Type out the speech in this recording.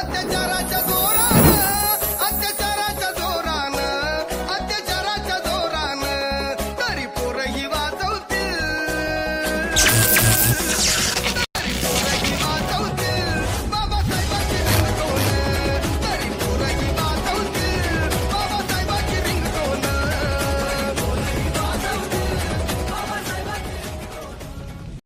ಅತ್ಯಾಚಾರ